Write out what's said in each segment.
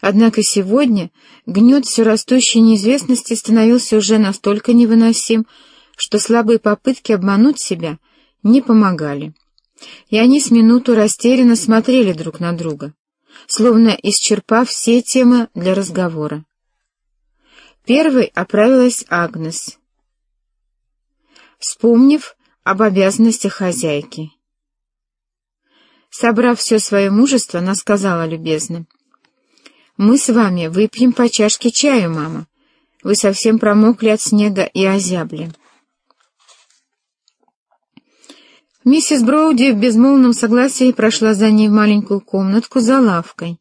Однако сегодня гнет все растущей неизвестности становился уже настолько невыносим, что слабые попытки обмануть себя не помогали. И они с минуту растерянно смотрели друг на друга, словно исчерпав все темы для разговора. Первой оправилась Агнес, вспомнив об обязанностях хозяйки. Собрав все свое мужество, она сказала любезно, «Мы с вами выпьем по чашке чаю, мама. Вы совсем промокли от снега и озябли». Миссис Броуди в безмолвном согласии прошла за ней в маленькую комнатку за лавкой,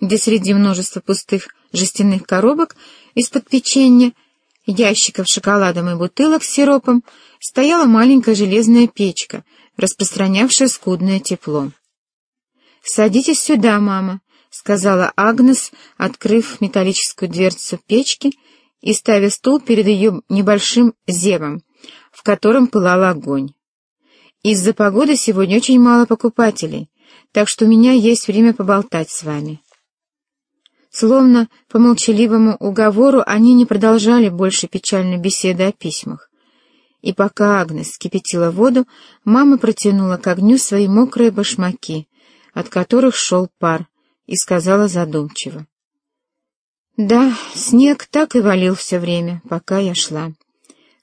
где среди множества пустых жестяных коробок из-под печенья, ящиков с шоколадом и бутылок с сиропом стояла маленькая железная печка, распространявшая скудное тепло. «Садитесь сюда, мама», — сказала Агнес, открыв металлическую дверцу печки и ставя стул перед ее небольшим зевом, в котором пылал огонь. Из-за погоды сегодня очень мало покупателей, так что у меня есть время поболтать с вами». Словно по молчаливому уговору они не продолжали больше печальной беседы о письмах. И пока Агнес кипятила воду, мама протянула к огню свои мокрые башмаки, от которых шел пар, и сказала задумчиво. «Да, снег так и валил все время, пока я шла.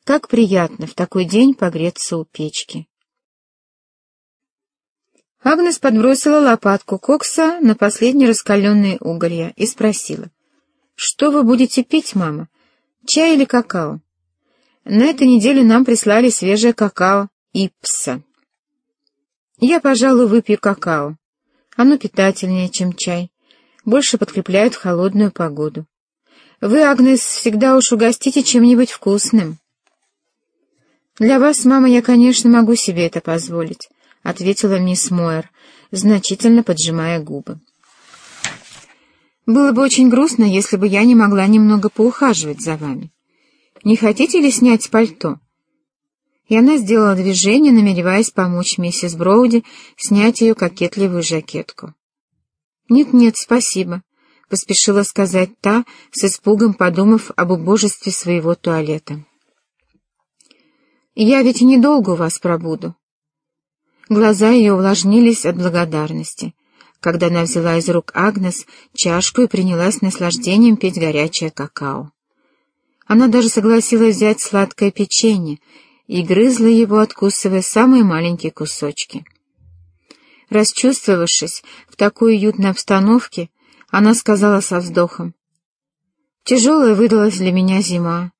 Как приятно в такой день погреться у печки». Агнес подбросила лопатку кокса на последние раскаленные уголья и спросила. «Что вы будете пить, мама? Чай или какао?» «На этой неделе нам прислали свежее какао Ипса». «Я, пожалуй, выпью какао. Оно питательнее, чем чай. Больше подкрепляет в холодную погоду. Вы, Агнес, всегда уж угостите чем-нибудь вкусным». «Для вас, мама, я, конечно, могу себе это позволить». — ответила мисс Мойер, значительно поджимая губы. «Было бы очень грустно, если бы я не могла немного поухаживать за вами. Не хотите ли снять пальто?» И она сделала движение, намереваясь помочь миссис Броуди снять ее кокетливую жакетку. «Нет-нет, спасибо», — поспешила сказать та, с испугом подумав об убожестве своего туалета. «Я ведь недолго у вас пробуду. Глаза ее увлажнились от благодарности, когда она взяла из рук Агнес чашку и принялась с наслаждением пить горячее какао. Она даже согласилась взять сладкое печенье и грызла его, откусывая самые маленькие кусочки. Расчувствовавшись в такой уютной обстановке, она сказала со вздохом, «Тяжелая выдалась для меня зима.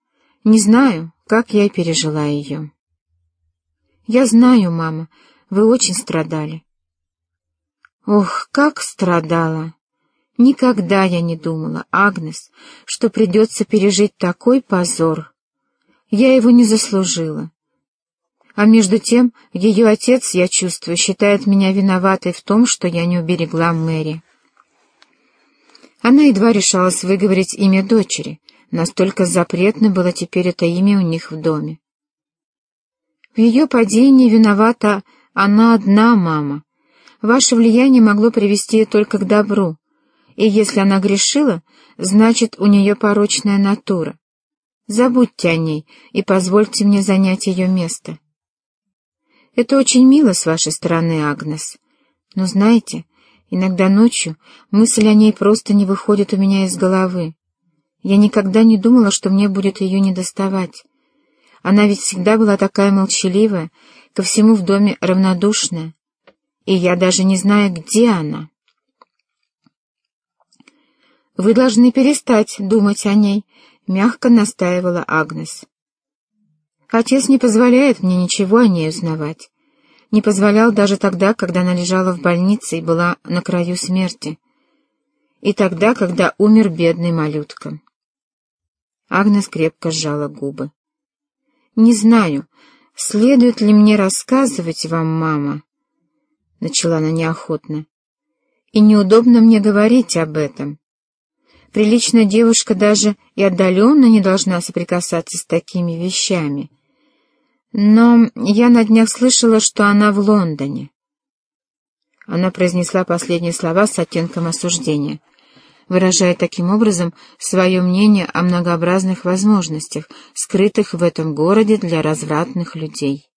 Не знаю, как я пережила ее». «Я знаю, мама», вы очень страдали. Ох, как страдала! Никогда я не думала, Агнес, что придется пережить такой позор. Я его не заслужила. А между тем, ее отец, я чувствую, считает меня виноватой в том, что я не уберегла Мэри. Она едва решалась выговорить имя дочери, настолько запретно было теперь это имя у них в доме. В ее падении виновата она одна, мама. Ваше влияние могло привести только к добру, и если она грешила, значит, у нее порочная натура. Забудьте о ней и позвольте мне занять ее место. Это очень мило с вашей стороны, Агнес. Но знаете, иногда ночью мысль о ней просто не выходит у меня из головы. Я никогда не думала, что мне будет ее недоставать. Она ведь всегда была такая молчаливая, ко всему в доме равнодушная, и я даже не знаю, где она. «Вы должны перестать думать о ней», — мягко настаивала Агнес. «Отец не позволяет мне ничего о ней узнавать. Не позволял даже тогда, когда она лежала в больнице и была на краю смерти. И тогда, когда умер бедный малютка». Агнес крепко сжала губы. «Не знаю, следует ли мне рассказывать вам, мама?» Начала она неохотно. «И неудобно мне говорить об этом. Приличная девушка даже и отдаленно не должна соприкасаться с такими вещами. Но я на днях слышала, что она в Лондоне». Она произнесла последние слова с оттенком осуждения. выражая таким образом свое мнение о многообразных возможностях, скрытых в этом городе для развратных людей.